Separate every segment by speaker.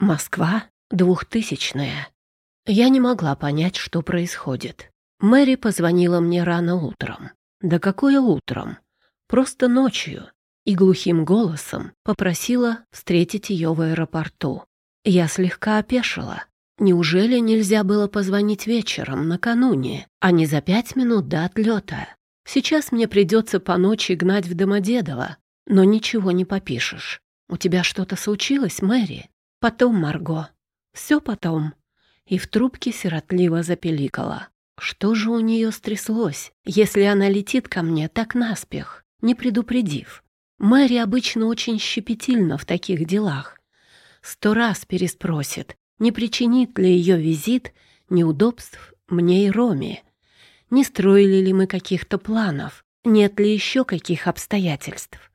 Speaker 1: Москва, двухтысячная. Я не могла понять, что происходит. Мэри позвонила мне рано утром. Да какое утром? Просто ночью. И глухим голосом попросила встретить ее в аэропорту. Я слегка опешила. Неужели нельзя было позвонить вечером, накануне, а не за пять минут до отлета? Сейчас мне придется по ночи гнать в Домодедово, но ничего не попишешь. У тебя что-то случилось, Мэри? Потом, Марго. Все потом. И в трубке сиротливо запеликала. Что же у нее стряслось, если она летит ко мне так наспех, не предупредив? Мэри обычно очень щепетильна в таких делах. Сто раз переспросит, не причинит ли ее визит неудобств мне и Роме. Не строили ли мы каких-то планов, нет ли еще каких обстоятельств.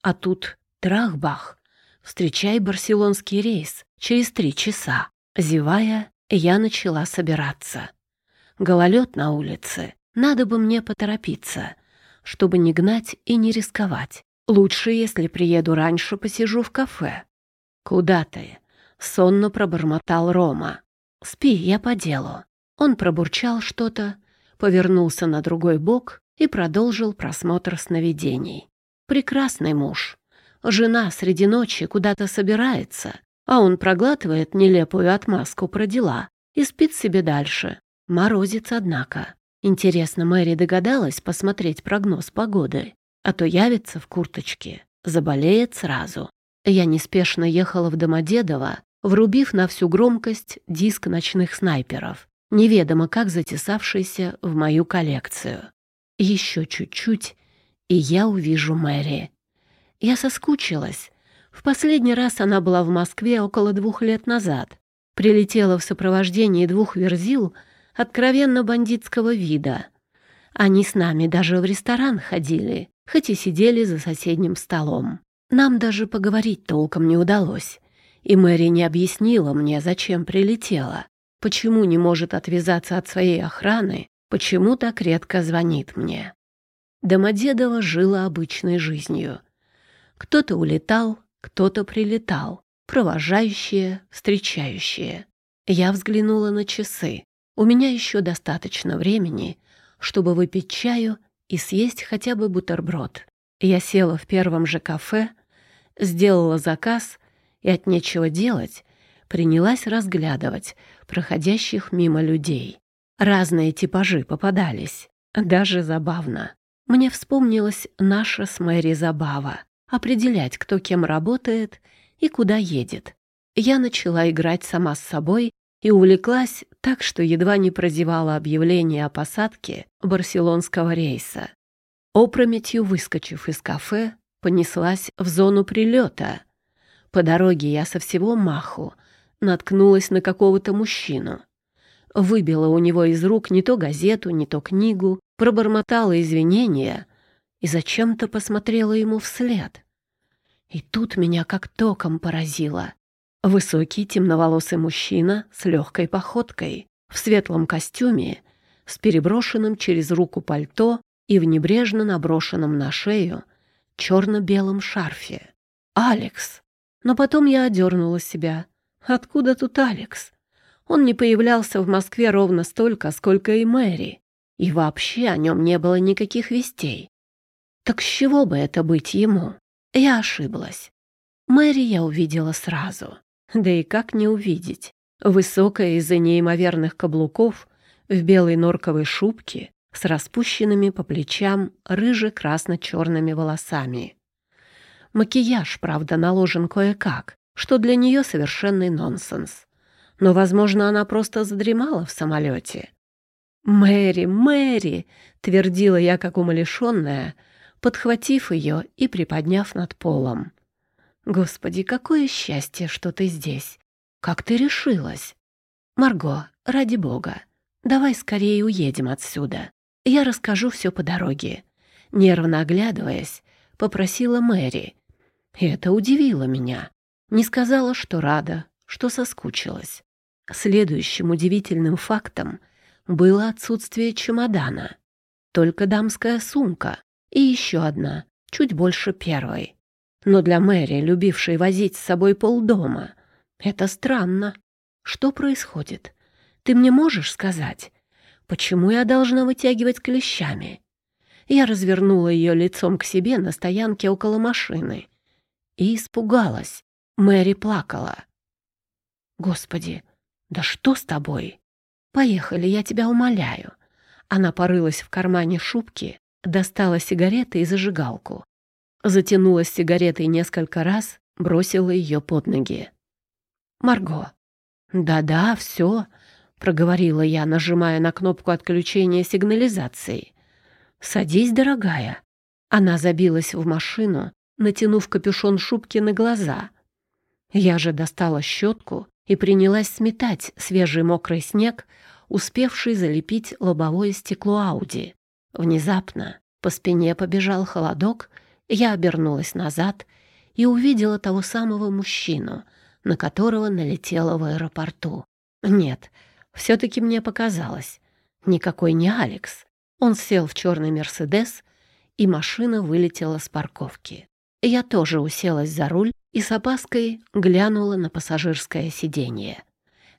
Speaker 1: А тут трахбах, Встречай барселонский рейс через три часа. Зевая, я начала собираться. Гололед на улице. Надо бы мне поторопиться, чтобы не гнать и не рисковать. Лучше, если приеду раньше, посижу в кафе. Куда ты? Сонно пробормотал Рома. Спи, я по делу. Он пробурчал что-то, повернулся на другой бок и продолжил просмотр сновидений. Прекрасный муж. Жена среди ночи куда-то собирается, а он проглатывает нелепую отмазку про дела и спит себе дальше. Морозец, однако. Интересно, Мэри догадалась посмотреть прогноз погоды, а то явится в курточке, заболеет сразу. Я неспешно ехала в Домодедово, врубив на всю громкость диск ночных снайперов, неведомо как затесавшийся в мою коллекцию. Еще чуть-чуть, и я увижу Мэри. Я соскучилась. В последний раз она была в Москве около двух лет назад. Прилетела в сопровождении двух верзил откровенно бандитского вида. Они с нами даже в ресторан ходили, хоть и сидели за соседним столом. Нам даже поговорить толком не удалось. И Мэри не объяснила мне, зачем прилетела, почему не может отвязаться от своей охраны, почему так редко звонит мне. Домодедово жила обычной жизнью — кто-то улетал, кто-то прилетал, провожающие, встречающие. Я взглянула на часы. У меня еще достаточно времени, чтобы выпить чаю и съесть хотя бы бутерброд. Я села в первом же кафе, сделала заказ и от нечего делать принялась разглядывать проходящих мимо людей. Разные типажи попадались, даже забавно. Мне вспомнилась наша с Мэри забава определять, кто кем работает и куда едет. Я начала играть сама с собой и увлеклась так, что едва не прозевала объявление о посадке барселонского рейса. Опрометью выскочив из кафе, понеслась в зону прилета. По дороге я со всего маху наткнулась на какого-то мужчину. Выбила у него из рук не то газету, не то книгу, пробормотала извинения и зачем-то посмотрела ему вслед. И тут меня как током поразило. Высокий темноволосый мужчина с легкой походкой, в светлом костюме, с переброшенным через руку пальто и в небрежно наброшенном на шею черно-белом шарфе. «Алекс!» Но потом я одернула себя. «Откуда тут Алекс?» Он не появлялся в Москве ровно столько, сколько и Мэри. И вообще о нем не было никаких вестей. Так с чего бы это быть ему? Я ошиблась. Мэри я увидела сразу. Да и как не увидеть? Высокая из-за неимоверных каблуков, в белой норковой шубке, с распущенными по плечам рыже-красно-черными волосами. Макияж, правда, наложен кое-как, что для нее совершенный нонсенс. Но, возможно, она просто задремала в самолете. «Мэри, Мэри!» — твердила я, как умалишенная, подхватив ее и приподняв над полом. «Господи, какое счастье, что ты здесь! Как ты решилась?» «Марго, ради бога, давай скорее уедем отсюда. Я расскажу все по дороге». Нервно оглядываясь, попросила Мэри. И это удивило меня. Не сказала, что рада, что соскучилась. Следующим удивительным фактом было отсутствие чемодана. Только дамская сумка, и еще одна, чуть больше первой. Но для Мэри, любившей возить с собой полдома, Это странно. Что происходит? Ты мне можешь сказать, почему я должна вытягивать клещами? Я развернула ее лицом к себе на стоянке около машины и испугалась. Мэри плакала. «Господи, да что с тобой? Поехали, я тебя умоляю». Она порылась в кармане шубки, достала сигареты и зажигалку. Затянулась сигаретой несколько раз, бросила ее под ноги. «Марго». «Да-да, все», — проговорила я, нажимая на кнопку отключения сигнализации. «Садись, дорогая». Она забилась в машину, натянув капюшон шубки на глаза. Я же достала щетку и принялась сметать свежий мокрый снег, успевший залепить лобовое стекло Ауди. Внезапно по спине побежал холодок, я обернулась назад и увидела того самого мужчину, на которого налетела в аэропорту. Нет, все-таки мне показалось. Никакой не Алекс. Он сел в черный «Мерседес», и машина вылетела с парковки. Я тоже уселась за руль и с опаской глянула на пассажирское сиденье.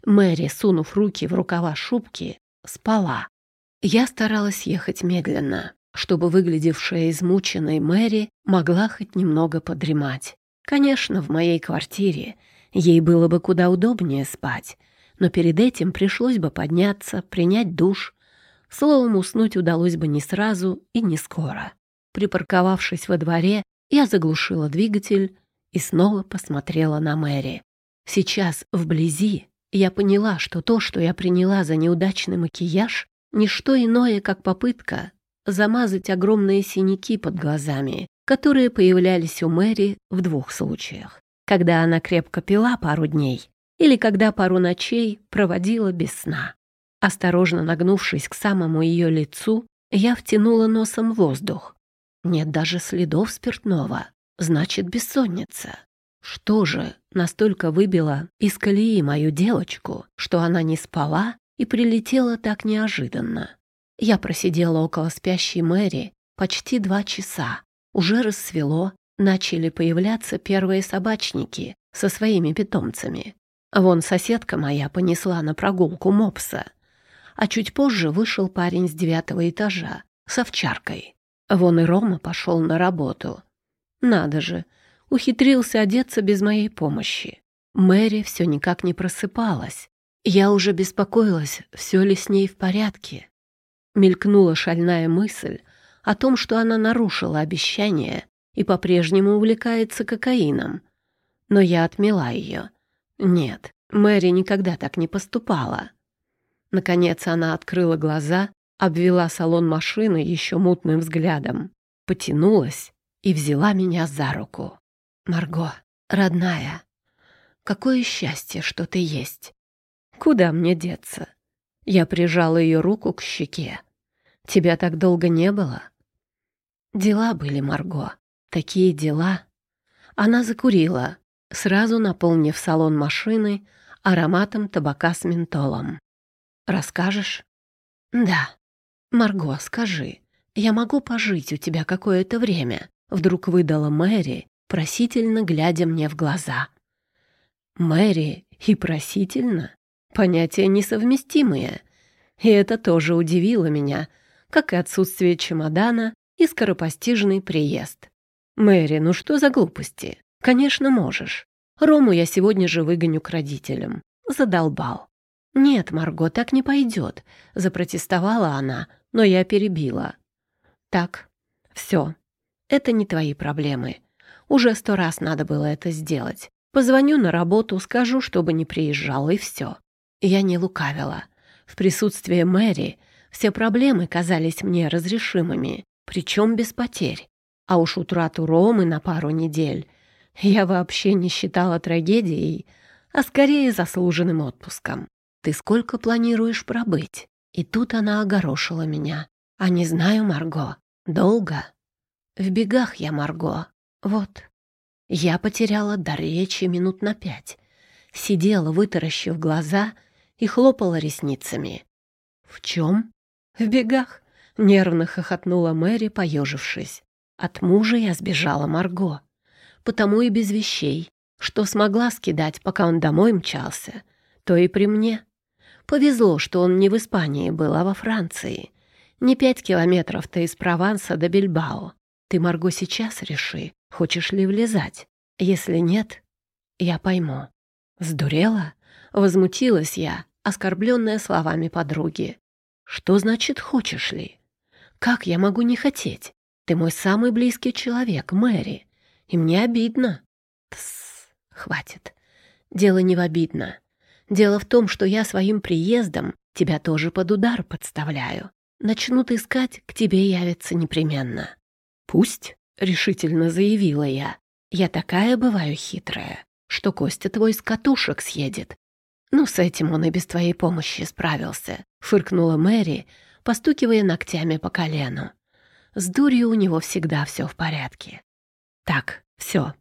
Speaker 1: Мэри, сунув руки в рукава шубки, спала. Я старалась ехать медленно, чтобы выглядевшая измученной Мэри могла хоть немного подремать. Конечно, в моей квартире ей было бы куда удобнее спать, но перед этим пришлось бы подняться, принять душ. Словом, уснуть удалось бы не сразу и не скоро. Припарковавшись во дворе, я заглушила двигатель и снова посмотрела на Мэри. Сейчас, вблизи, я поняла, что то, что я приняла за неудачный макияж, не что иное, как попытка замазать огромные синяки под глазами, которые появлялись у Мэри в двух случаях. Когда она крепко пила пару дней или когда пару ночей проводила без сна. Осторожно нагнувшись к самому ее лицу, я втянула носом воздух. Нет даже следов спиртного. Значит, бессонница. Что же настолько выбило из колеи мою девочку, что она не спала и прилетела так неожиданно? Я просидела около спящей Мэри почти два часа. Уже рассвело, начали появляться первые собачники со своими питомцами. Вон соседка моя понесла на прогулку мопса. А чуть позже вышел парень с девятого этажа с овчаркой. Вон и Рома пошел на работу. Надо же, ухитрился одеться без моей помощи. Мэри все никак не просыпалась. Я уже беспокоилась, все ли с ней в порядке. Мелькнула шальная мысль о том, что она нарушила обещание и по-прежнему увлекается кокаином. Но я отмела ее. Нет, Мэри никогда так не поступала. Наконец она открыла глаза, обвела салон машины еще мутным взглядом, потянулась и взяла меня за руку. «Марго, родная, какое счастье, что ты есть! Куда мне деться?» Я прижала ее руку к щеке. «Тебя так долго не было?» Дела были, Марго. Такие дела. Она закурила, сразу наполнив салон машины ароматом табака с ментолом. «Расскажешь?» «Да. Марго, скажи, я могу пожить у тебя какое-то время?» Вдруг выдала Мэри, просительно глядя мне в глаза. «Мэри и просительно?» Понятия несовместимые. И это тоже удивило меня, как и отсутствие чемодана и скоропостижный приезд. «Мэри, ну что за глупости? Конечно, можешь. Рому я сегодня же выгоню к родителям. Задолбал. «Нет, Марго, так не пойдет», — запротестовала она, но я перебила. «Так, все. Это не твои проблемы. Уже сто раз надо было это сделать. Позвоню на работу, скажу, чтобы не приезжал, и все». Я не лукавила. В присутствии Мэри все проблемы казались мне разрешимыми, причем без потерь. А уж утрату Ромы на пару недель я вообще не считала трагедией, а скорее заслуженным отпуском. Ты сколько планируешь пробыть? И тут она огорошила меня. А не знаю, Марго. Долго? В бегах я, Марго. Вот. Я потеряла дар речи минут на пять. Сидела, вытаращив глаза, и хлопала ресницами. «В чем?» «В бегах», — нервно хохотнула Мэри, поежившись. «От мужа я сбежала, Марго потому и без вещей, что смогла скидать, пока он домой мчался, то и при мне. Повезло, что он не в Испании был, а во Франции. Не пять километров-то из Прованса до Бильбао. Ты, Марго, сейчас реши, хочешь ли влезать. Если нет, я пойму. Сдурела? Возмутилась я, оскорбленная словами подруги. Что значит «хочешь ли»? Как я могу не хотеть? Ты мой самый близкий человек, Мэри. И мне обидно. Тссс, хватит. Дело не в обидно. Дело в том, что я своим приездом тебя тоже под удар подставляю. Начнут искать, к тебе явятся непременно. Пусть, — решительно заявила я. Я такая бываю хитрая, что Костя твой с катушек съедет. Ну, с этим он и без твоей помощи справился, — фыркнула Мэри, постукивая ногтями по колену. С дурью у него всегда все в порядке. Так, все,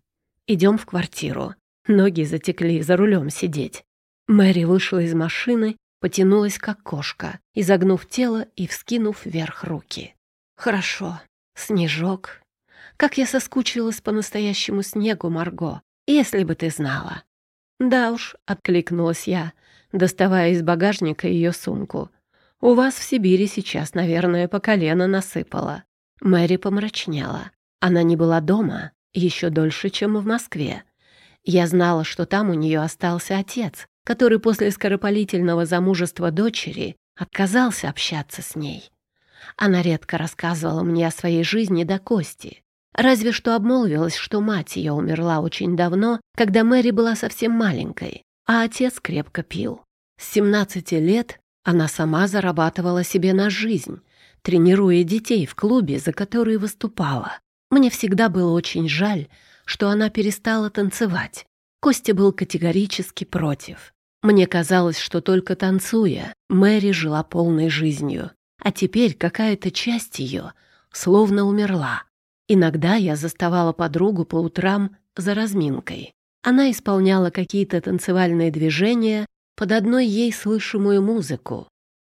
Speaker 1: идем в квартиру. Ноги затекли за рулем сидеть. Мэри вышла из машины, потянулась как кошка, изогнув тело и вскинув вверх руки. «Хорошо. Снежок. Как я соскучилась по настоящему снегу, Марго, если бы ты знала». «Да уж», — откликнулась я, доставая из багажника ее сумку. «У вас в Сибири сейчас, наверное, по колено насыпало». Мэри помрачнела. Она не была дома еще дольше, чем в Москве. Я знала, что там у нее остался отец, который после скоропалительного замужества дочери отказался общаться с ней. Она редко рассказывала мне о своей жизни до кости. Разве что обмолвилась, что мать ее умерла очень давно, когда Мэри была совсем маленькой, а отец крепко пил. С 17 лет она сама зарабатывала себе на жизнь, тренируя детей в клубе, за который выступала. Мне всегда было очень жаль, что она перестала танцевать. Костя был категорически против. Мне казалось, что только танцуя, Мэри жила полной жизнью, а теперь какая-то часть ее словно умерла. Иногда я заставала подругу по утрам за разминкой. Она исполняла какие-то танцевальные движения под одной ей слышимую музыку.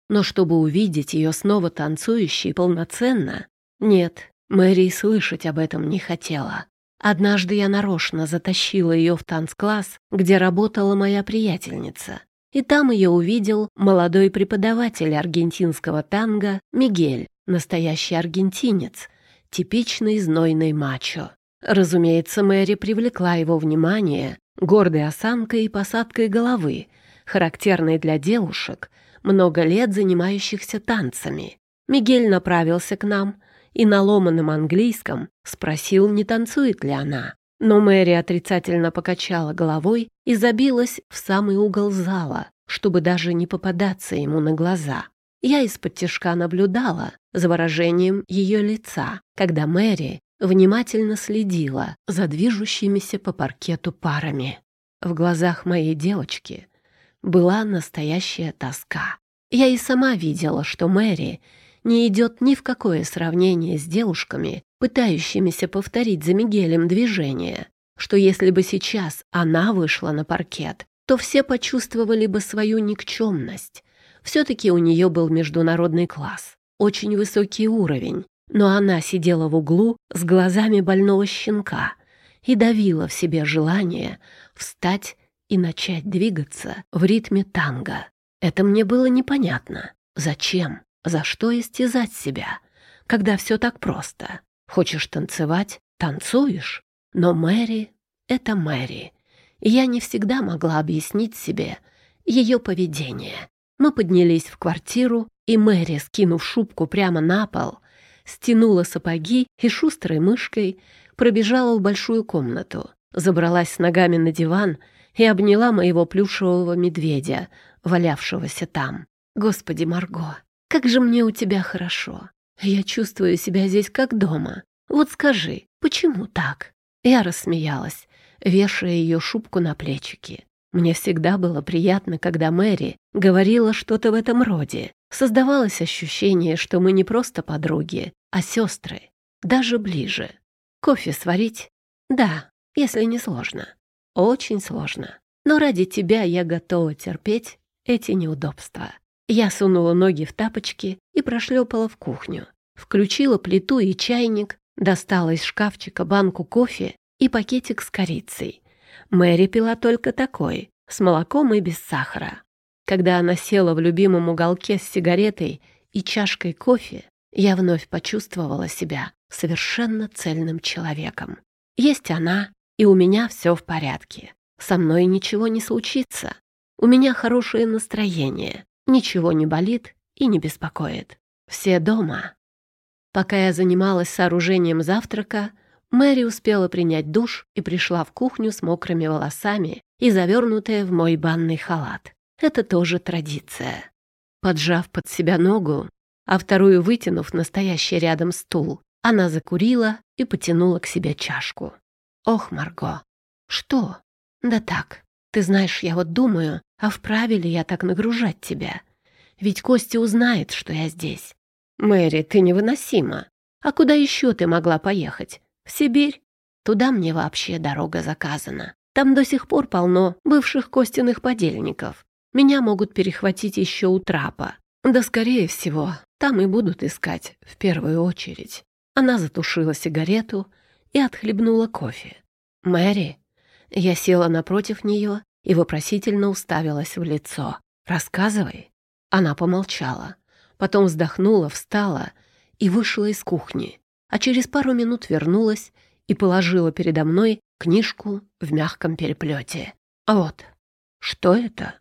Speaker 1: Но чтобы увидеть ее снова танцующей полноценно, нет, Мэри слышать об этом не хотела. Однажды я нарочно затащила ее в танцкласс, где работала моя приятельница. И там ее увидел молодой преподаватель аргентинского танго Мигель, настоящий аргентинец, типичный знойный мачо. Разумеется, Мэри привлекла его внимание гордой осанкой и посадкой головы, характерной для девушек, много лет занимающихся танцами. Мигель направился к нам и на ломаном английском спросил, не танцует ли она. Но Мэри отрицательно покачала головой и забилась в самый угол зала, чтобы даже не попадаться ему на глаза. Я из-под тяжка наблюдала за выражением ее лица, когда Мэри внимательно следила за движущимися по паркету парами. В глазах моей девочки была настоящая тоска. Я и сама видела, что Мэри не идет ни в какое сравнение с девушками, пытающимися повторить за Мигелем движение, что если бы сейчас она вышла на паркет, то все почувствовали бы свою никчемность. Все-таки у нее был международный класс, очень высокий уровень, но она сидела в углу с глазами больного щенка и давила в себе желание встать и начать двигаться в ритме танго. Это мне было непонятно. Зачем? За что истязать себя, когда все так просто? Хочешь танцевать — танцуешь. Но Мэри — это Мэри. И я не всегда могла объяснить себе ее поведение. Мы поднялись в квартиру, и Мэри, скинув шубку прямо на пол, стянула сапоги и шустрой мышкой пробежала в большую комнату, забралась с ногами на диван и обняла моего плюшевого медведя, валявшегося там. Господи, Марго, как же мне у тебя хорошо. Я чувствую себя здесь как дома. Вот скажи, почему так?» Я рассмеялась, вешая ее шубку на плечики. Мне всегда было приятно, когда Мэри говорила что-то в этом роде. Создавалось ощущение, что мы не просто подруги, а сестры, даже ближе. Кофе сварить? Да, если не сложно. Очень сложно. Но ради тебя я готова терпеть эти неудобства. Я сунула ноги в тапочки и прошлепала в кухню. Включила плиту и чайник, достала из шкафчика банку кофе и пакетик с корицей. Мэри пила только такой, с молоком и без сахара. Когда она села в любимом уголке с сигаретой и чашкой кофе, я вновь почувствовала себя совершенно цельным человеком. Есть она, и у меня все в порядке. Со мной ничего не случится. У меня хорошее настроение, ничего не болит и не беспокоит. Все дома. Пока я занималась сооружением завтрака, Мэри успела принять душ и пришла в кухню с мокрыми волосами и завернутая в мой банный халат. Это тоже традиция. Поджав под себя ногу, а вторую вытянув настоящий рядом стул, она закурила и потянула к себе чашку. «Ох, Марго!» «Что?» «Да так. Ты знаешь, я вот думаю, а вправе ли я так нагружать тебя? Ведь Костя узнает, что я здесь. Мэри, ты невыносима. А куда еще ты могла поехать? В Сибирь? Туда мне вообще дорога заказана. Там до сих пор полно бывших Костиных подельников. Меня могут перехватить еще у трапа. Да, скорее всего, там и будут искать в первую очередь. Она затушила сигарету и отхлебнула кофе. «Мэри?» Я села напротив нее и вопросительно уставилась в лицо. «Рассказывай». Она помолчала, потом вздохнула, встала и вышла из кухни, а через пару минут вернулась и положила передо мной книжку в мягком переплете. А вот, что это?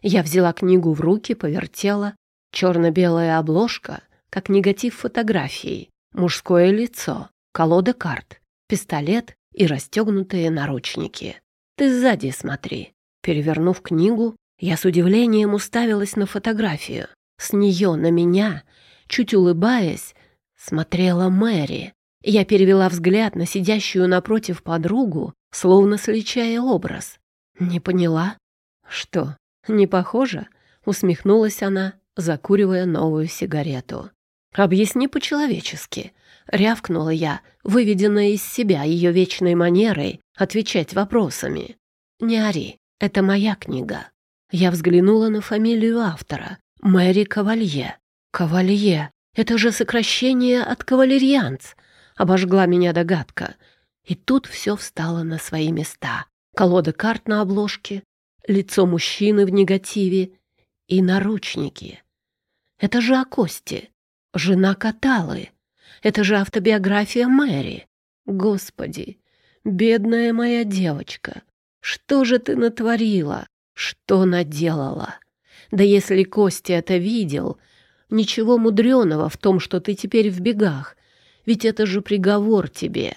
Speaker 1: Я взяла книгу в руки, повертела. Черно-белая обложка, как негатив фотографии, мужское лицо, колода карт, пистолет и расстегнутые наручники. Ты сзади смотри. Перевернув книгу, я с удивлением уставилась на фотографию. С нее на меня, чуть улыбаясь, смотрела Мэри. Я перевела взгляд на сидящую напротив подругу, словно сличая образ. Не поняла? Что, не похоже? Усмехнулась она, закуривая новую сигарету. «Объясни по-человечески», — рявкнула я, выведенная из себя ее вечной манерой отвечать вопросами. «Не ори, это моя книга». Я взглянула на фамилию автора — Мэри Кавалье. «Кавалье — это же сокращение от кавалерьянц», — обожгла меня догадка. И тут все встало на свои места. Колода карт на обложке, лицо мужчины в негативе и наручники. Это же о Косте, жена Каталы. Это же автобиография Мэри. Господи, бедная моя девочка, что же ты натворила? Что наделала? Да если Костя это видел, ничего мудреного в том, что ты теперь в бегах. Ведь это же приговор тебе.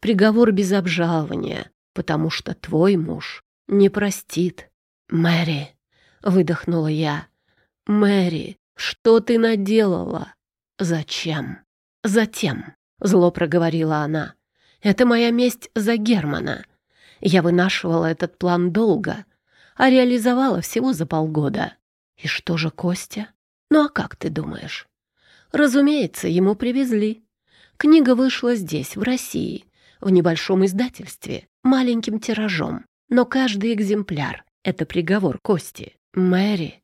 Speaker 1: Приговор без обжалования, потому что твой муж не простит. «Мэри!» — выдохнула я. «Мэри, что ты наделала?» «Зачем?» «Затем», — зло проговорила она. «Это моя месть за Германа. Я вынашивала этот план долго, а реализовала всего за полгода. И что же Костя? Ну а как ты думаешь?» Разумеется, ему привезли. Книга вышла здесь, в России, в небольшом издательстве, маленьким тиражом, но каждый экземпляр это приговор Кости. Мэри.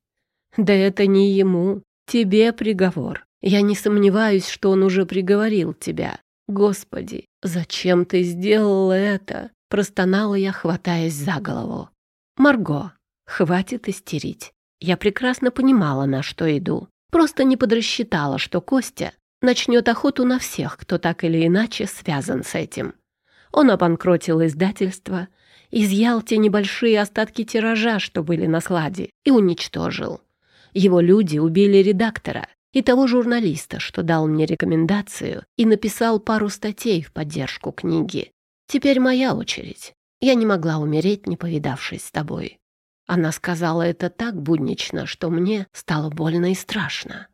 Speaker 1: Да это не ему. Тебе приговор. Я не сомневаюсь, что он уже приговорил тебя. Господи, зачем ты сделала это? Простонала я, хватаясь за голову. Марго, хватит истерить. Я прекрасно понимала, на что иду. Просто не подрасчитала, что Костя начнет охоту на всех, кто так или иначе связан с этим. Он обанкротил издательство, изъял те небольшие остатки тиража, что были на складе, и уничтожил. Его люди убили редактора и того журналиста, что дал мне рекомендацию и написал пару статей в поддержку книги. Теперь моя очередь. Я не могла умереть, не повидавшись с тобой. Она сказала это так буднично, что мне стало больно и страшно.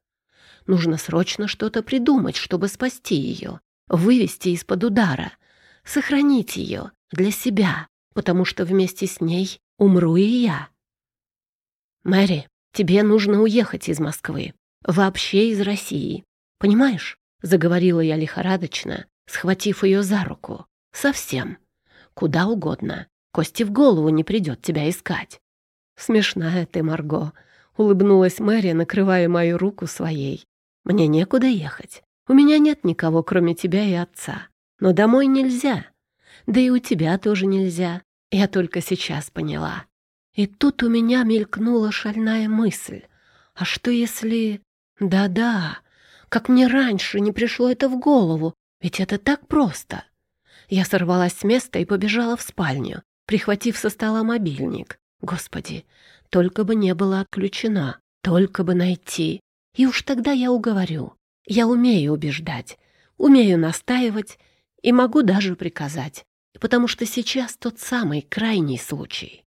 Speaker 1: Нужно срочно что-то придумать, чтобы спасти ее, вывести из-под удара, сохранить ее для себя, потому что вместе с ней умру и я. Мэри, тебе нужно уехать из Москвы, вообще из России. Понимаешь? Заговорила я лихорадочно, схватив ее за руку. Совсем. Куда угодно. Кости в голову не придет тебя искать. Смешная ты, Марго, улыбнулась Мэри, накрывая мою руку своей. Мне некуда ехать. У меня нет никого, кроме тебя и отца. Но домой нельзя. Да и у тебя тоже нельзя. Я только сейчас поняла. И тут у меня мелькнула шальная мысль. А что если... Да-да, как мне раньше не пришло это в голову, ведь это так просто. Я сорвалась с места и побежала в спальню, прихватив со стола мобильник. Господи, только бы не была отключена, только бы найти. И уж тогда я уговорю. Я умею убеждать, умею настаивать и могу даже приказать, потому что сейчас тот самый крайний случай.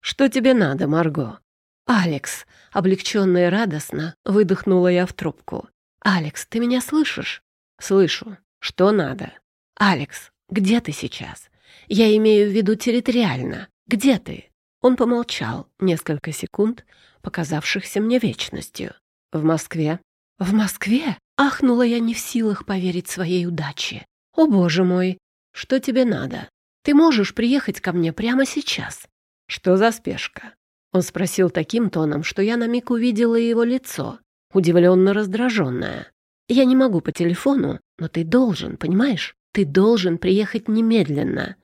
Speaker 1: «Что тебе надо, Марго?» «Алекс», — облегченно и радостно выдохнула я в трубку. «Алекс, ты меня слышишь?» «Слышу. Что надо?» «Алекс, где ты сейчас? Я имею в виду территориально. Где ты?» Он помолчал несколько секунд, показавшихся мне вечностью. «В Москве». «В Москве?» — ахнула я не в силах поверить своей удаче. «О, боже мой! Что тебе надо? Ты можешь приехать ко мне прямо сейчас?» «Что за спешка?» Он спросил таким тоном, что я на миг увидела его лицо, удивленно раздраженное. «Я не могу по телефону, но ты должен, понимаешь? Ты должен приехать немедленно.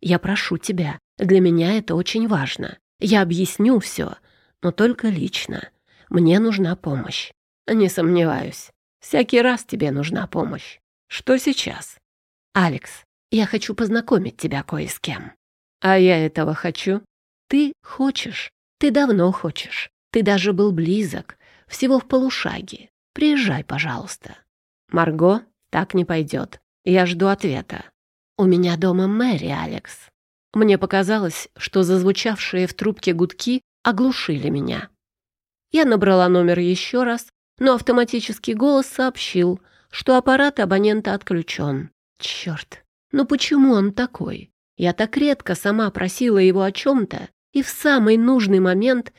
Speaker 1: Я прошу тебя, для меня это очень важно. Я объясню все, но только лично. Мне нужна помощь. Не сомневаюсь. Всякий раз тебе нужна помощь. Что сейчас? Алекс, я хочу познакомить тебя кое с кем. А я этого хочу. Ты хочешь. Ты давно хочешь. Ты даже был близок. Всего в полушаге. Приезжай, пожалуйста. Марго, так не пойдет. Я жду ответа. У меня дома Мэри, Алекс. Мне показалось, что зазвучавшие в трубке гудки оглушили меня. Я набрала номер еще раз, но автоматический голос сообщил, что аппарат абонента отключен. Черт, ну почему он такой? Я так редко сама просила его о чем-то, и в самый нужный момент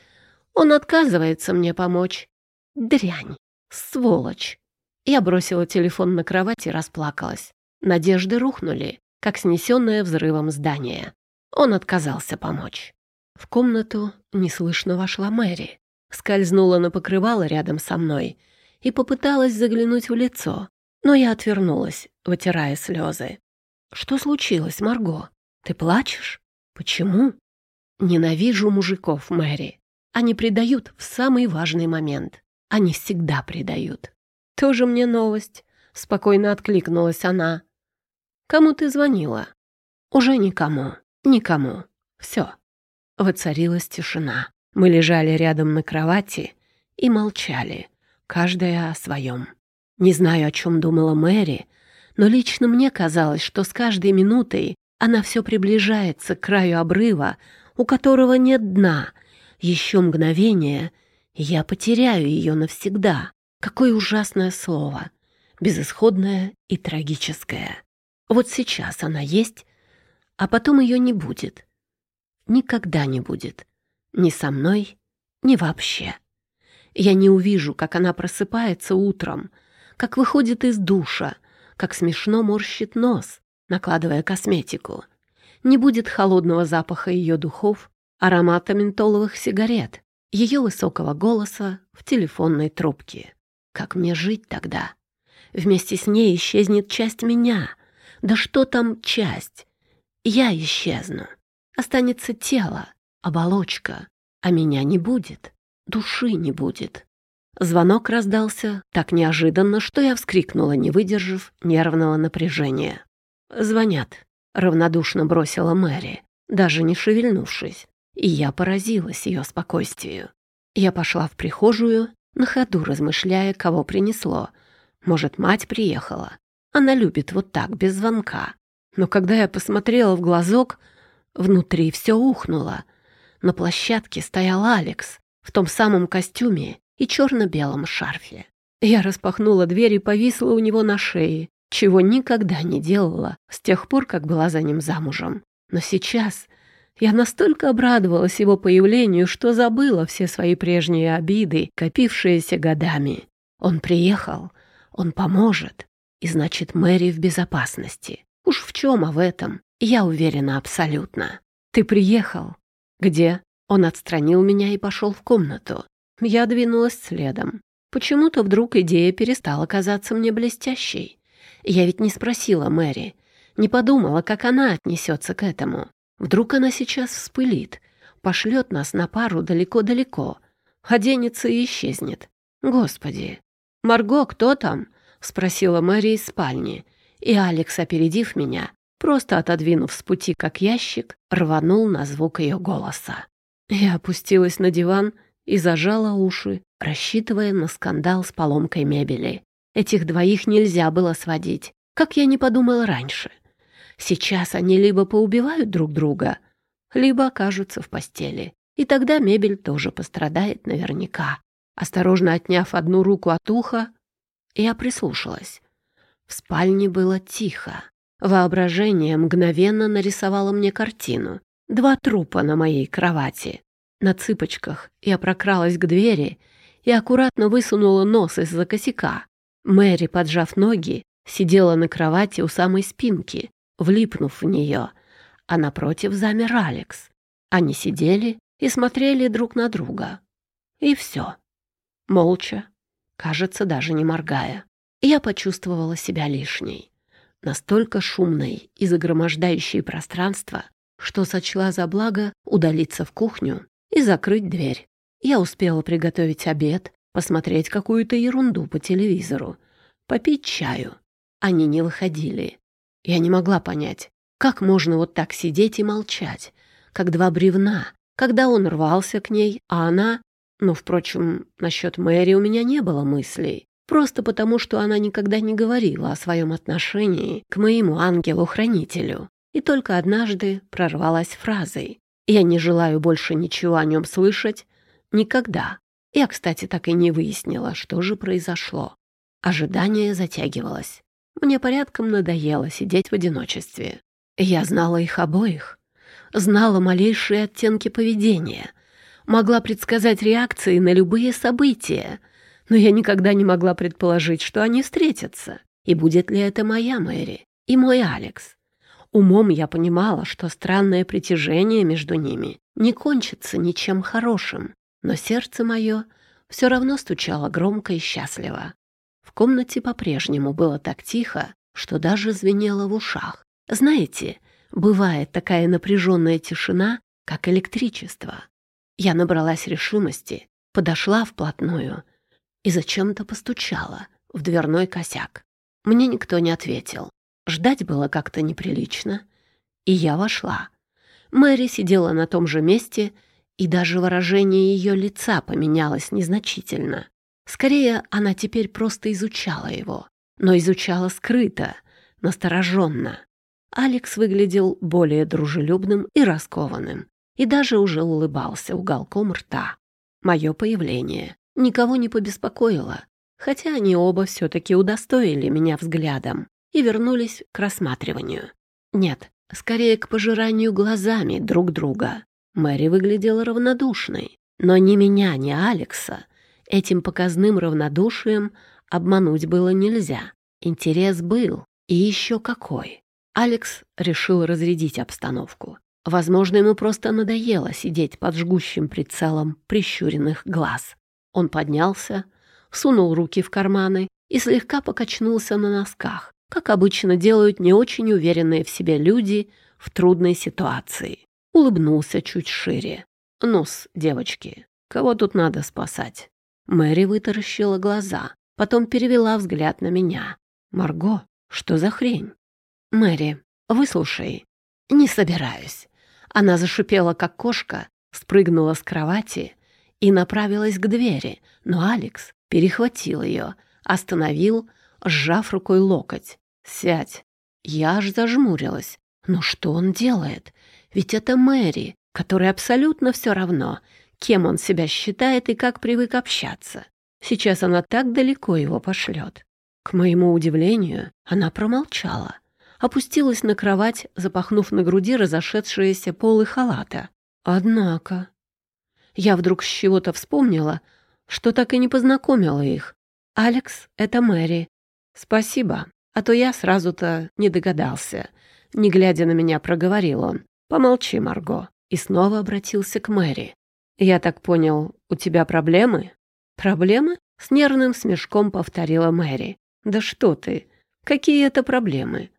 Speaker 1: он отказывается мне помочь. Дрянь, сволочь. Я бросила телефон на кровать и расплакалась. Надежды рухнули, как снесенное взрывом здание. Он отказался помочь. В комнату неслышно вошла Мэри, скользнула на покрывало рядом со мной и попыталась заглянуть в лицо, но я отвернулась, вытирая слезы. «Что случилось, Марго? Ты плачешь? Почему?» «Ненавижу мужиков, Мэри. Они предают в самый важный момент. Они всегда предают». «Тоже мне новость», — спокойно откликнулась она. «Кому ты звонила?» «Уже никому, никому. Все». Воцарилась тишина. Мы лежали рядом на кровати и молчали, каждая о своем. Не знаю, о чем думала Мэри, но лично мне казалось, что с каждой минутой она все приближается к краю обрыва, у которого нет дна. Еще мгновение, и я потеряю ее навсегда. Какое ужасное слово. Безысходное и трагическое. Вот сейчас она есть, а потом ее не будет. Никогда не будет. Ни со мной, ни вообще. Я не увижу, как она просыпается утром, как выходит из душа, как смешно морщит нос, накладывая косметику. Не будет холодного запаха ее духов, аромата ментоловых сигарет, ее высокого голоса в телефонной трубке. Как мне жить тогда? Вместе с ней исчезнет часть меня. Да что там часть? Я исчезну. Останется тело, оболочка, а меня не будет, души не будет. Звонок раздался так неожиданно, что я вскрикнула, не выдержав нервного напряжения. «Звонят», — равнодушно бросила Мэри, даже не шевельнувшись, и я поразилась ее спокойствию. Я пошла в прихожую, на ходу размышляя, кого принесло. Может, мать приехала. Она любит вот так, без звонка. Но когда я посмотрела в глазок, внутри все ухнуло. На площадке стоял Алекс в том самом костюме и черно-белом шарфе. Я распахнула дверь и повисла у него на шее, чего никогда не делала с тех пор, как была за ним замужем. Но сейчас я настолько обрадовалась его появлению, что забыла все свои прежние обиды, копившиеся годами. Он приехал, он поможет, и значит, Мэри в безопасности. Уж в чем, а в этом, я уверена абсолютно. Ты приехал? Где? Он отстранил меня и пошел в комнату. Я двинулась следом. Почему-то вдруг идея перестала казаться мне блестящей. Я ведь не спросила Мэри, не подумала, как она отнесется к этому. Вдруг она сейчас вспылит, пошлет нас на пару далеко-далеко, оденется и исчезнет. Господи! «Марго, кто там?» — спросила Мэри из спальни. И Алекс, опередив меня, просто отодвинув с пути как ящик, рванул на звук ее голоса. Я опустилась на диван и зажала уши, рассчитывая на скандал с поломкой мебели. Этих двоих нельзя было сводить, как я не подумала раньше. Сейчас они либо поубивают друг друга, либо окажутся в постели. И тогда мебель тоже пострадает наверняка. Осторожно отняв одну руку от уха, я прислушалась. В спальне было тихо. Воображение мгновенно нарисовало мне картину. Два трупа на моей кровати. На цыпочках я прокралась к двери и аккуратно высунула нос из-за косяка. Мэри, поджав ноги, сидела на кровати у самой спинки, влипнув в нее, а напротив замер Алекс. Они сидели и смотрели друг на друга. И все. Молча, кажется, даже не моргая. Я почувствовала себя лишней. Настолько шумной и загромождающей пространство, что сочла за благо удалиться в кухню и закрыть дверь. Я успела приготовить обед, посмотреть какую-то ерунду по телевизору, попить чаю. Они не выходили. Я не могла понять, как можно вот так сидеть и молчать, как два бревна, когда он рвался к ней, а она... Ну, впрочем, насчет Мэри у меня не было мыслей, просто потому, что она никогда не говорила о своем отношении к моему ангелу-хранителю. И только однажды прорвалась фразой «Я не желаю больше ничего о нем слышать. Никогда». Я, кстати, так и не выяснила, что же произошло. Ожидание затягивалось. Мне порядком надоело сидеть в одиночестве. Я знала их обоих, знала малейшие оттенки поведения, могла предсказать реакции на любые события, но я никогда не могла предположить, что они встретятся. И будет ли это моя Мэри и мой Алекс? Умом я понимала, что странное притяжение между ними не кончится ничем хорошим, но сердце мое все равно стучало громко и счастливо. В комнате по-прежнему было так тихо, что даже звенело в ушах. Знаете, бывает такая напряженная тишина, как электричество. Я набралась решимости, подошла вплотную и зачем-то постучала в дверной косяк. Мне никто не ответил. Ждать было как-то неприлично, и я вошла. Мэри сидела на том же месте, и даже выражение ее лица поменялось незначительно. Скорее, она теперь просто изучала его, но изучала скрыто, настороженно. Алекс выглядел более дружелюбным и раскованным, и даже уже улыбался уголком рта. Мое появление никого не побеспокоило, хотя они оба все-таки удостоили меня взглядом и вернулись к рассматриванию. Нет, скорее к пожиранию глазами друг друга. Мэри выглядела равнодушной, но ни меня, ни Алекса этим показным равнодушием обмануть было нельзя. Интерес был, и еще какой. Алекс решил разрядить обстановку. Возможно, ему просто надоело сидеть под жгущим прицелом прищуренных глаз. Он поднялся, сунул руки в карманы и слегка покачнулся на носках, как обычно делают не очень уверенные в себе люди в трудной ситуации. Улыбнулся чуть шире. «Ну-с, девочки, кого тут надо спасать?» Мэри вытаращила глаза, потом перевела взгляд на меня. «Марго, что за хрень?» «Мэри, выслушай». «Не собираюсь». Она зашипела, как кошка, спрыгнула с кровати и направилась к двери, но Алекс перехватил ее, остановил, сжав рукой локоть. «Сядь». Я аж зажмурилась. «Ну что он делает? Ведь это Мэри, которой абсолютно все равно, кем он себя считает и как привык общаться. Сейчас она так далеко его пошлет». К моему удивлению, она промолчала. Опустилась на кровать, запахнув на груди разошедшиеся полы халата. Однако... Я вдруг с чего-то вспомнила, что так и не познакомила их. «Алекс — это Мэри. Спасибо, а то я сразу-то не догадался». Не глядя на меня, проговорил он. «Помолчи, Марго». И снова обратился к Мэри. «Я так понял, у тебя проблемы?» «Проблемы?» — с нервным смешком повторила Мэри. «Да что ты! Какие это проблемы?»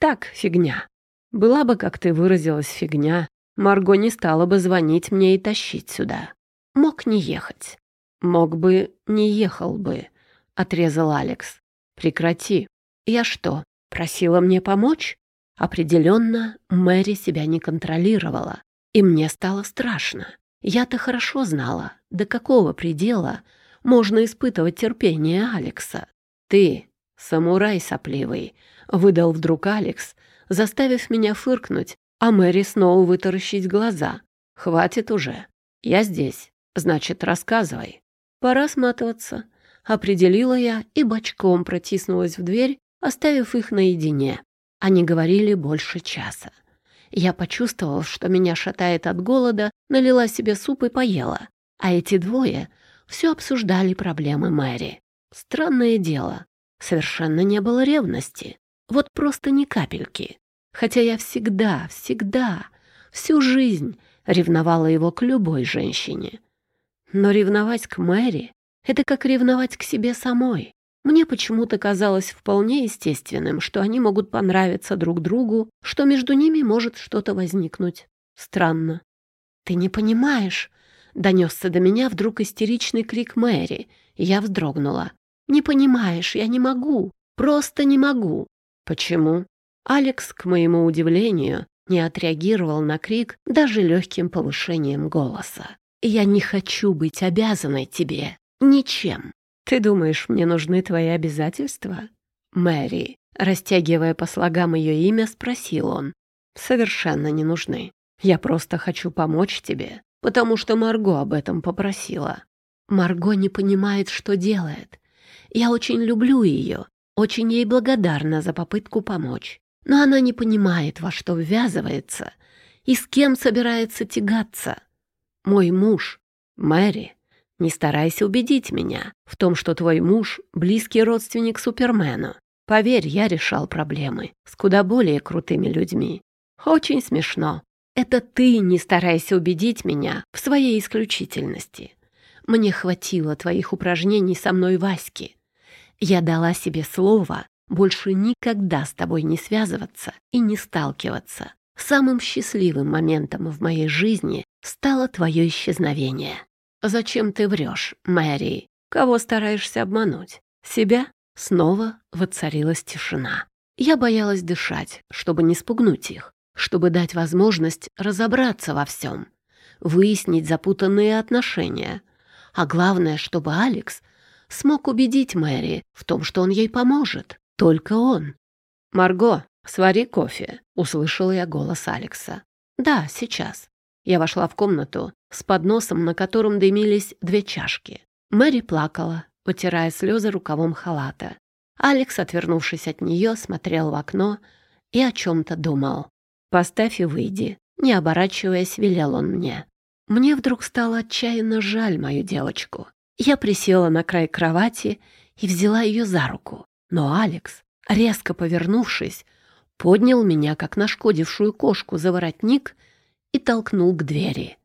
Speaker 1: «Так, фигня». Была бы, как ты выразилась, фигня, Марго не стала бы звонить мне и тащить сюда. Мог не ехать. Мог бы, не ехал бы, — отрезал Алекс. Прекрати. Я что, просила мне помочь? Определенно, Мэри себя не контролировала, и мне стало страшно. Я-то хорошо знала, до какого предела можно испытывать терпение Алекса. «Ты, самурай сопливый», — выдал вдруг Алекс, заставив меня фыркнуть, а Мэри снова вытаращить глаза. «Хватит уже. Я здесь. Значит, рассказывай». «Пора сматываться», — определила я и бочком протиснулась в дверь, оставив их наедине. Они говорили больше часа. Я почувствовала, что меня шатает от голода, налила себе суп и поела. А эти двое все обсуждали проблемы Мэри. Странное дело. Совершенно не было ревности. Вот просто ни капельки. Хотя я всегда, всегда, всю жизнь ревновала его к любой женщине. Но ревновать к Мэри — это как ревновать к себе самой. Мне почему-то казалось вполне естественным, что они могут понравиться друг другу, что между ними может что-то возникнуть. Странно. «Ты не понимаешь?» — донесся до меня вдруг истеричный крик Мэри, и я вздрогнула. «Не понимаешь, я не могу, просто не могу». «Почему?» Алекс, к моему удивлению, не отреагировал на крик даже легким повышением голоса. «Я не хочу быть обязанной тебе ничем. «Ты думаешь, мне нужны твои обязательства?» «Мэри», растягивая по слогам ее имя, спросил он. «Совершенно не нужны. Я просто хочу помочь тебе, потому что Марго об этом попросила». «Марго не понимает, что делает. Я очень люблю ее, очень ей благодарна за попытку помочь. Но она не понимает, во что ввязывается и с кем собирается тягаться. Мой муж, Мэри, не старайся убедить меня в том, что твой муж — близкий родственник Супермену. Поверь, я решал проблемы с куда более крутыми людьми. Очень смешно. Это ты не старайся убедить меня в своей исключительности. Мне хватило твоих упражнений со мной, Васьки. Я дала себе слово больше никогда с тобой не связываться и не сталкиваться. Самым счастливым моментом в моей жизни стало твое исчезновение. «Зачем ты врешь, Мэри? Кого стараешься обмануть? Себя?» Снова воцарилась тишина. Я боялась дышать, чтобы не спугнуть их, чтобы дать возможность разобраться во всем, выяснить запутанные отношения. А главное, чтобы Алекс смог убедить Мэри в том, что он ей поможет. Только он. «Марго, свари кофе», — услышала я голос Алекса. «Да, сейчас». Я вошла в комнату с подносом, на котором дымились две чашки. Мэри плакала, утирая слезы рукавом халата. Алекс, отвернувшись от нее, смотрел в окно и о чем-то думал. «Поставь и выйди», — не оборачиваясь, велел он мне. Мне вдруг стало отчаянно жаль мою девочку. Я присела на край кровати и взяла ее за руку. Но Алекс, резко повернувшись, поднял меня, как нашкодившую кошку, за воротник и толкнул к двери.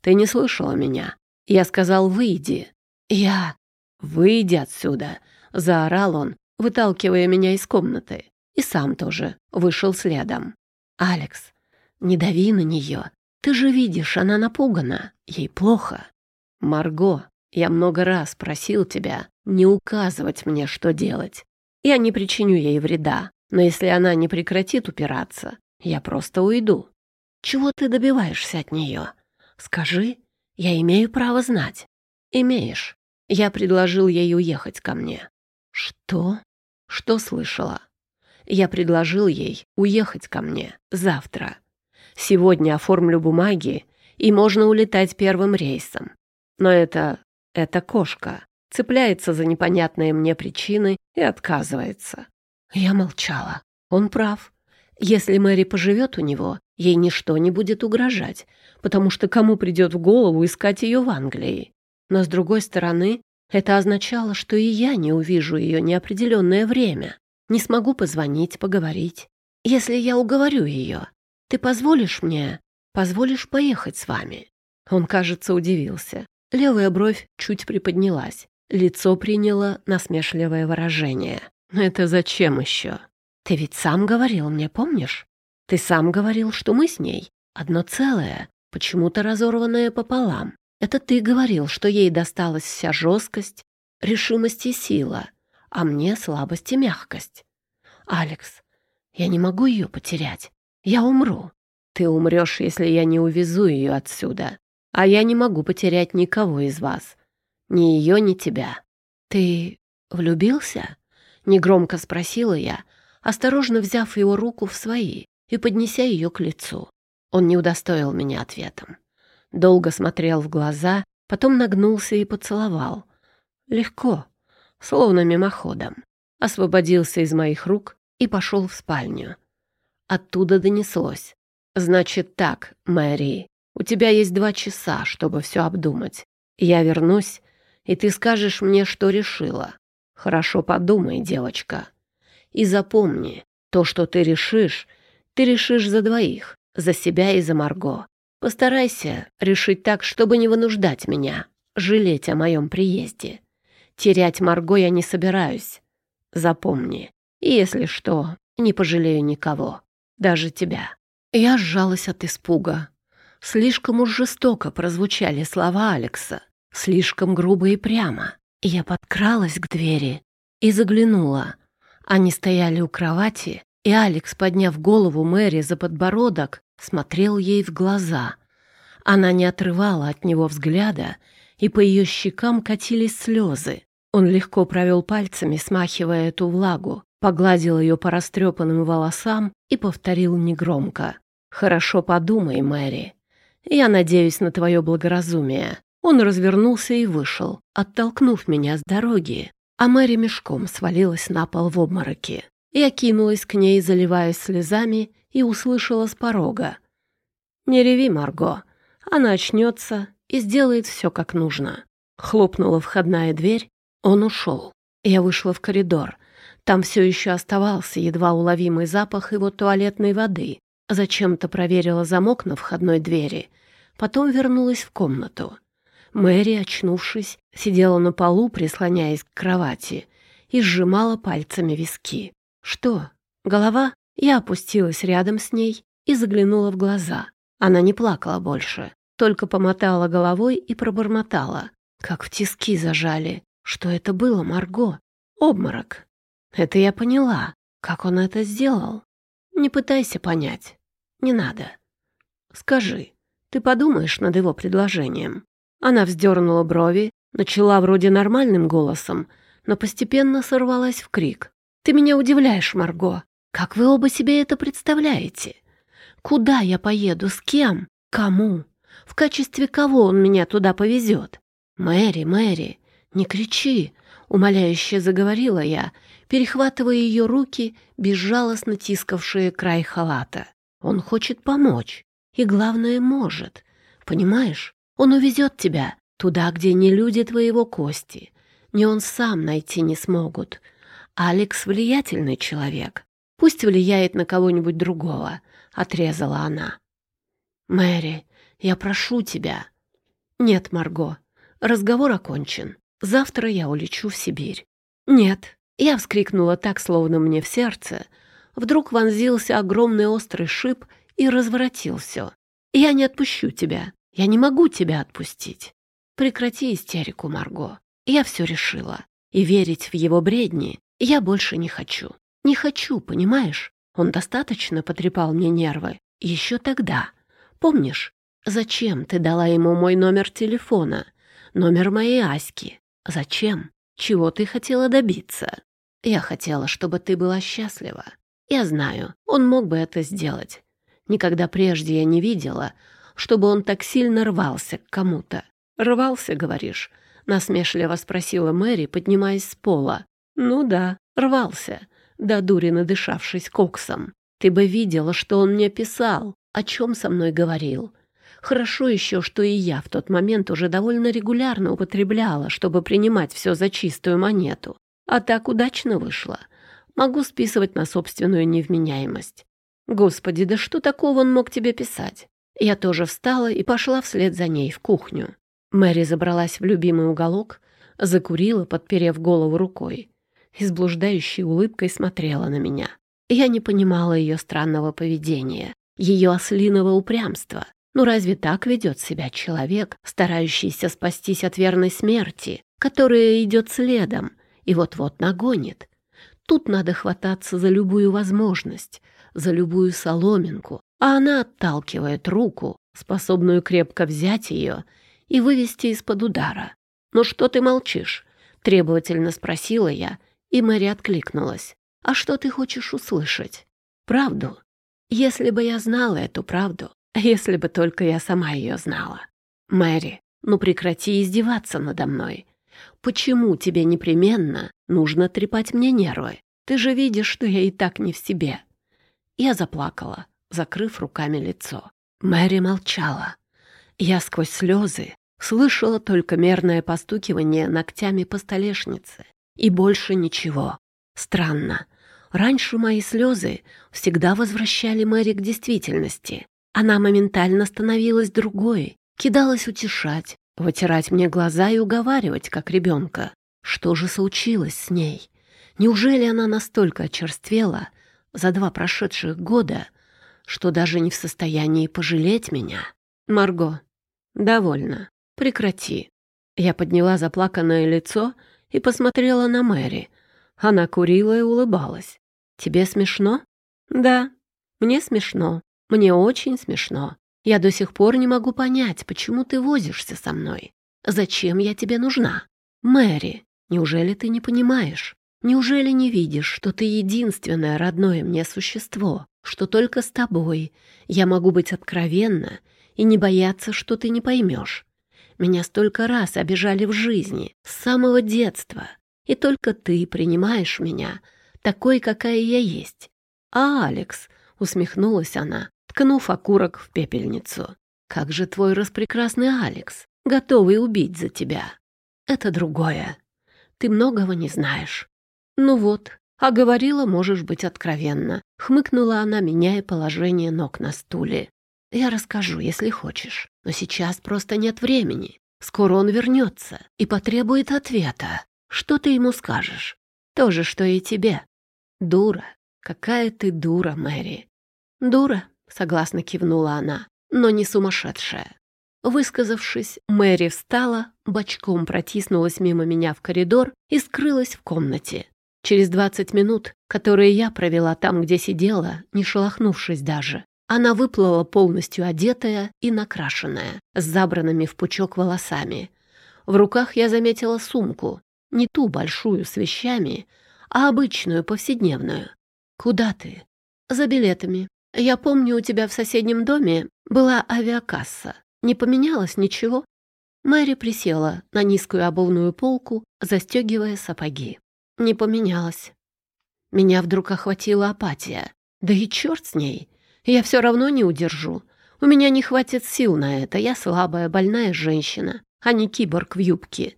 Speaker 1: Ты не слышала меня. Я сказал, выйди. Я... Выйди отсюда, заорал он, выталкивая меня из комнаты. И сам тоже вышел следом. Алекс, не дави на нее. Ты же видишь, она напугана. Ей плохо. Марго, я много раз просил тебя не указывать мне, что делать. Я не причиню ей вреда, но если она не прекратит упираться, я просто уйду. Чего ты добиваешься от нее? Скажи, я имею право знать. Имеешь. Я предложил ей уехать ко мне. Что? Что слышала? Я предложил ей уехать ко мне завтра. Сегодня оформлю бумаги, и можно улетать первым рейсом. Но это... это кошка. Цепляется за непонятные мне причины и отказывается. Я молчала. Он прав. Если Мэри поживет у него, ей ничто не будет угрожать, потому что кому придет в голову искать ее в Англии? Но, с другой стороны, это означало, что и я не увижу ее неопределенное время, не смогу позвонить, поговорить. Если я уговорю ее, ты позволишь мне, позволишь поехать с вами?» Он, кажется, удивился. Левая бровь чуть приподнялась. Лицо приняло насмешливое выражение. «Это зачем еще?» Ты ведь сам говорил мне, помнишь? Ты сам говорил, что мы с ней одно целое, почему-то разорванное пополам. Это ты говорил, что ей досталась вся жесткость, решимость и сила, а мне слабость и мягкость. Алекс, я не могу ее потерять. Я умру. Ты умрешь, если я не увезу ее отсюда. А я не могу потерять никого из вас. Ни ее, ни тебя. Ты влюбился? Негромко спросила я, осторожно взяв его руку в свои и поднеся ее к лицу. Он не удостоил меня ответом. Долго смотрел в глаза, потом нагнулся и поцеловал. Легко, словно мимоходом. Освободился из моих рук и пошел в спальню. Оттуда донеслось. «Значит так, Мэри, у тебя есть два часа, чтобы все обдумать. Я вернусь, и ты скажешь мне, что решила. Хорошо подумай, девочка. И запомни, то, что ты решишь, ты решишь за двоих, за себя и за Марго. Постарайся решить так, чтобы не вынуждать меня, жалеть о моем приезде. Терять Марго я не собираюсь. Запомни, если что, не пожалею никого, даже тебя. Я сжалась от испуга. Слишком уж жестоко прозвучали слова Алекса, слишком грубо и прямо. Я подкралась к двери и заглянула. Они стояли у кровати, и Алекс, подняв голову Мэри за подбородок, смотрел ей в глаза. Она не отрывала от него взгляда, и по ее щекам катились слезы. Он легко провел пальцами, смахивая эту влагу, погладил ее по растрепанным волосам и повторил негромко. «Хорошо подумай, Мэри. Я надеюсь на твое благоразумие». Он развернулся и вышел, оттолкнув меня с дороги, а Мэри мешком свалилась на пол в обмороке. Я кинулась к ней, заливаясь слезами, и услышала с порога. «Не реви, Марго. Она очнется и сделает все как нужно». Хлопнула входная дверь, он ушел. Я вышла в коридор. Там все еще оставался едва уловимый запах его туалетной воды. Зачем-то проверила замок на входной двери. Потом вернулась в комнату. Мэри, очнувшись, сидела на полу, прислоняясь к кровати, и сжимала пальцами виски. «Что? Голова?» Я опустилась рядом с ней и заглянула в глаза. Она не плакала больше, только помотала головой и пробормотала. Как в тиски зажали. Что это было, Марго? Обморок. Это я поняла. Как он это сделал? Не пытайся понять. Не надо. Скажи, ты подумаешь над его предложением?» Она вздернула брови, начала вроде нормальным голосом, но постепенно сорвалась в крик. «Ты меня удивляешь, Марго. Как вы оба себе это представляете? Куда я поеду, с кем, кому? В качестве кого он меня туда повезет? Мэри, Мэри, «Не кричи!» — умоляюще заговорила я, перехватывая ее руки, безжалостно тискавшие край халата. «Он хочет помочь. И, главное, может. Понимаешь, он увезет тебя туда, где не люди твоего кости. Ни он сам найти не смогут. Алекс влиятельный человек. Пусть влияет на кого-нибудь другого», — отрезала она. «Мэри, я прошу тебя». «Нет, Марго, разговор окончен. Завтра я улечу в Сибирь. Нет, я вскрикнула так, словно мне в сердце. Вдруг вонзился огромный острый шип и разворотил все. Я не отпущу тебя. Я не могу тебя отпустить. Прекрати истерику, Марго. Я все решила. И верить в его бредни я больше не хочу. Не хочу, понимаешь? Он достаточно потрепал мне нервы. Еще тогда. Помнишь, зачем ты дала ему мой номер телефона? Номер моей Аськи. Зачем? Чего ты хотела добиться? Я хотела, чтобы ты была счастлива. Я знаю, он мог бы это сделать. Никогда прежде я не видела, чтобы он так сильно рвался к кому-то. «Рвался, говоришь?» — насмешливо спросила Мэри, поднимаясь с пола. «Ну да, рвался, до дури надышавшись коксом. Ты бы видела, что он мне писал, о чем со мной говорил. Хорошо еще, что и я в тот момент уже довольно регулярно употребляла, чтобы принимать все за чистую монету. А так удачно вышло. Могу списывать на собственную невменяемость. Господи, да что такого он мог тебе писать? Я тоже встала и пошла вслед за ней в кухню. Мэри забралась в любимый уголок, закурила, подперев голову рукой, и с блуждающей улыбкой смотрела на меня. Я не понимала ее странного поведения, ее ослиного упрямства. Ну разве так ведет себя человек, старающийся спастись от верной смерти, которая идет следом и вот-вот нагонит? Тут надо хвататься за любую возможность, за любую соломинку, а она отталкивает руку, способную крепко взять ее и вывести из-под удара. «Ну что ты молчишь?» — требовательно спросила я, и Мэри откликнулась. «А что ты хочешь услышать? Правду? Если бы я знала эту правду, если бы только я сама ее знала. Мэри, ну прекрати издеваться надо мной. Почему тебе непременно нужно трепать мне нервы? Ты же видишь, что я и так не в себе». Я заплакала, закрыв руками лицо. Мэри молчала. Я сквозь слезы слышала только мерное постукивание ногтями по столешнице. И больше ничего. Странно. Раньше мои слезы всегда возвращали Мэри к действительности. Она моментально становилась другой, кидалась утешать, вытирать мне глаза и уговаривать, как ребенка. Что же случилось с ней? Неужели она настолько очерствела за два прошедших года, что даже не в состоянии пожалеть меня. Марго, довольно. Прекрати. Я подняла заплаканное лицо и посмотрела на Мэри. Она курила и улыбалась. Тебе смешно? Да, мне смешно. Мне очень смешно. Я до сих пор не могу понять, почему ты возишься со мной. Зачем я тебе нужна? Мэри, неужели ты не понимаешь? Неужели не видишь, что ты единственное родное мне существо, что только с тобой я могу быть откровенна и не бояться, что ты не поймешь? Меня столько раз обижали в жизни, с самого детства, и только ты принимаешь меня, такой, какая я есть. А Алекс, усмехнулась она, ткнув окурок в пепельницу. Как же твой распрекрасный Алекс, готовый убить за тебя? Это другое. Ты многого не знаешь. «Ну вот, а говорила, можешь быть откровенно», — хмыкнула она, меняя положение ног на стуле. «Я расскажу, если хочешь, но сейчас просто нет времени. Скоро он вернется и потребует ответа. Что ты ему скажешь? То же, что и тебе. Дура. Какая ты дура, Мэри. Дура, согласно кивнула она, но не сумасшедшая. Высказавшись, Мэри встала, бочком протиснулась мимо меня в коридор и скрылась в комнате. Через двадцать минут, которые я провела там, где сидела, не шелохнувшись даже, она выплыла полностью одетая и накрашенная, с забранными в пучок волосами. В руках я заметила сумку, не ту большую с вещами, а обычную, повседневную. «Куда ты?» «За билетами. Я помню, у тебя в соседнем доме была авиакасса. Не поменялось ничего?» Мэри присела на низкую обувную полку, застегивая сапоги не поменялось. Меня вдруг охватила апатия. Да и черт с ней. Я все равно не удержу. У меня не хватит сил на это. Я слабая, больная женщина, а не киборг в юбке.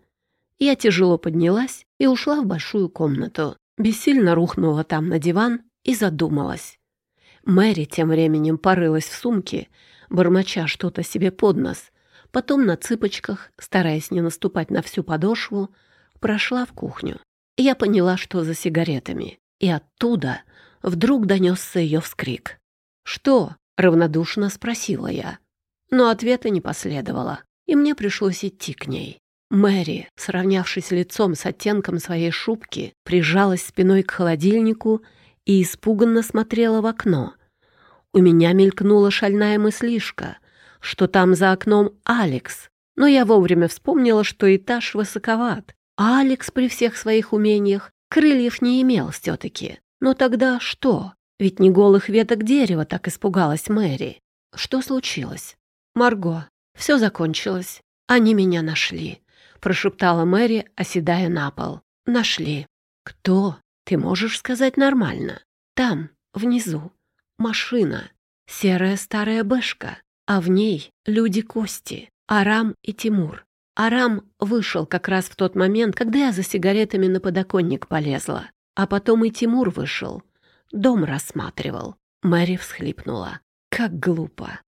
Speaker 1: Я тяжело поднялась и ушла в большую комнату. Бессильно рухнула там на диван и задумалась. Мэри тем временем порылась в сумке, бормоча что-то себе под нос. Потом на цыпочках, стараясь не наступать на всю подошву, прошла в кухню. Я поняла, что за сигаретами, и оттуда вдруг донесся ее вскрик. «Что?» — равнодушно спросила я. Но ответа не последовало, и мне пришлось идти к ней. Мэри, сравнявшись лицом с оттенком своей шубки, прижалась спиной к холодильнику и испуганно смотрела в окно. У меня мелькнула шальная мыслишка, что там за окном Алекс, но я вовремя вспомнила, что этаж высоковат, а Алекс при всех своих умениях крыльев не имел все-таки. Но тогда что? Ведь не голых веток дерева так испугалась Мэри. Что случилось? Марго, все закончилось. Они меня нашли, прошептала Мэри, оседая на пол. Нашли. Кто? Ты можешь сказать нормально. Там, внизу, машина, серая старая бэшка, а в ней люди-кости, Арам и Тимур. Арам вышел как раз в тот момент, когда я за сигаретами на подоконник полезла. А потом и Тимур вышел. Дом рассматривал. Мэри всхлипнула. Как глупо.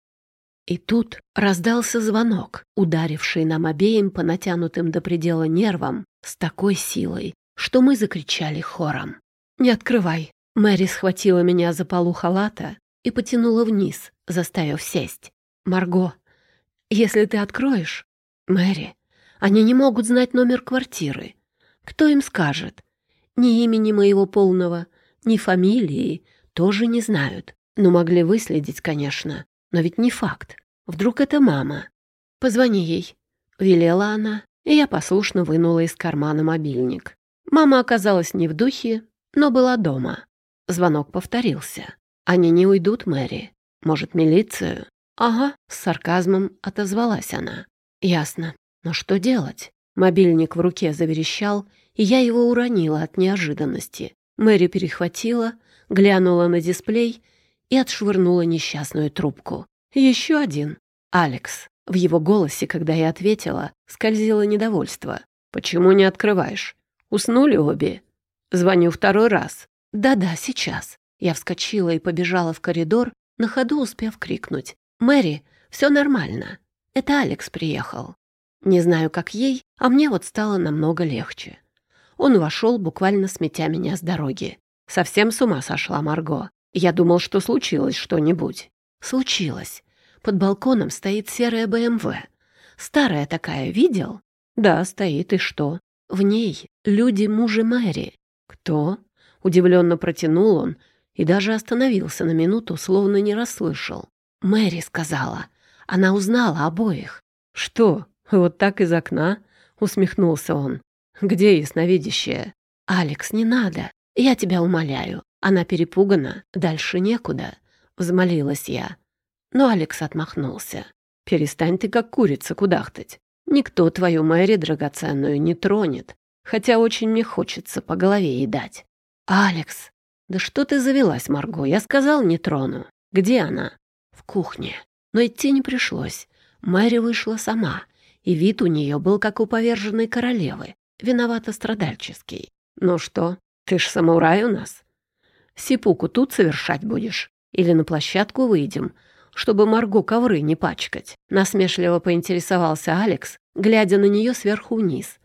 Speaker 1: И тут раздался звонок, ударивший нам обеим по натянутым до предела нервам с такой силой, что мы закричали хором. «Не открывай! Мэри схватила меня за полу халата и потянула вниз, заставив сесть. «Марго, если ты откроешь...» «Мэри, они не могут знать номер квартиры. Кто им скажет? Ни имени моего полного, ни фамилии тоже не знают. Ну, могли выследить, конечно, но ведь не факт. Вдруг это мама. Позвони ей. Велела она, и я послушно вынула из кармана мобильник. Мама оказалась не в духе, но была дома. Звонок повторился. Они не уйдут, Мэри. Может, милицию? Ага, с сарказмом отозвалась она. Ясно. Но что делать? Мобильник в руке заверещал, и я его уронила от неожиданности. Мэри перехватила, глянула на дисплей и отшвырнула несчастную трубку. Еще один. Алекс. В его голосе, когда я ответила, скользило недовольство. «Почему не открываешь? Уснули обе?» «Звоню второй раз». «Да-да, сейчас». Я вскочила и побежала в коридор, на ходу успев крикнуть. «Мэри, все нормально. Это Алекс приехал». Не знаю, как ей, а мне вот стало намного легче. Он вошел, буквально сметя меня с дороги. Совсем с ума сошла Марго. Я думал, что случилось что-нибудь. Случилось. Под балконом стоит серая БМВ. Старая такая, видел? Да, стоит, и что? В ней люди мужа Мэри. Кто? Удивленно протянул он и даже остановился на минуту, словно не расслышал. Мэри сказала. Она узнала обоих. Что, вот так из окна? Усмехнулся он. Где ясновидящая? Алекс, не надо. Я тебя умоляю. Она перепугана, дальше некуда. Взмолилась я. Но Алекс отмахнулся. Перестань ты как курица кудахтать. Никто твою Мэри драгоценную не тронет. Хотя очень мне хочется по голове ей дать. Алекс, да что ты завелась, Марго? Я сказал, не трону. Где она? В кухне. Но идти не пришлось. Мэри вышла сама, и вид у нее был как у поверженной королевы виновато страдальческий. «Ну что, ты ж самурай у нас? Сипуку тут совершать будешь? Или на площадку выйдем, чтобы Марго ковры не пачкать?» Насмешливо поинтересовался Алекс, глядя на нее сверху вниз.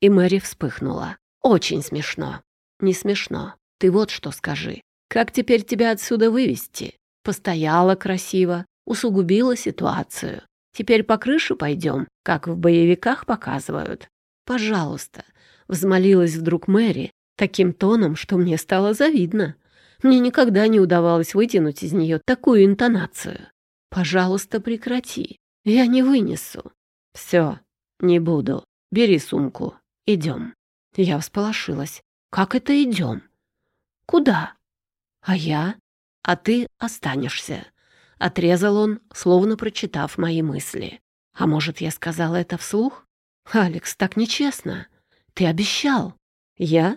Speaker 1: И Мэри вспыхнула. «Очень смешно». «Не смешно. Ты вот что скажи. Как теперь тебя отсюда вывести?» Постояла красиво, усугубила ситуацию. Теперь по крыше пойдем, как в боевиках показывают. «Пожалуйста», — взмолилась вдруг Мэри таким тоном, что мне стало завидно. Мне никогда не удавалось вытянуть из нее такую интонацию. «Пожалуйста, прекрати. Я не вынесу». «Все, не буду. Бери сумку. Идем». Я всполошилась. «Как это идем?» «Куда?» «А я?» «А ты останешься», — отрезал он, словно прочитав мои мысли. «А может, я сказала это вслух?» «Алекс, так нечестно. Ты обещал». «Я?»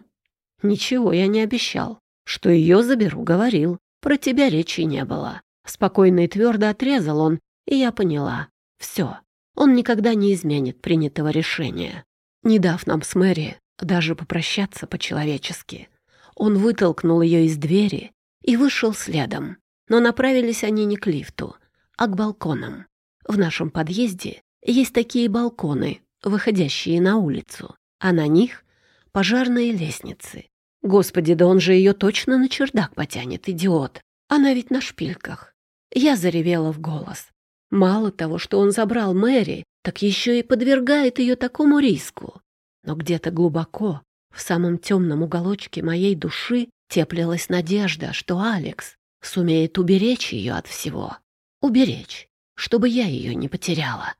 Speaker 1: «Ничего я не обещал. Что ее заберу, говорил. Про тебя речи не было». Спокойно и твердо отрезал он, и я поняла. Все. Он никогда не изменит принятого решения. Не дав нам с Мэри даже попрощаться по-человечески. Он вытолкнул ее из двери и вышел следом. Но направились они не к лифту, а к балконам. В нашем подъезде есть такие балконы, выходящие на улицу, а на них пожарные лестницы. Господи, да он же ее точно на чердак потянет, идиот. Она ведь на шпильках. Я заревела в голос. Мало того, что он забрал Мэри, так еще и подвергает ее такому риску. Но где-то глубоко, в самом темном уголочке моей души, теплилась надежда, что Алекс сумеет уберечь ее от всего. Уберечь, чтобы я ее не потеряла.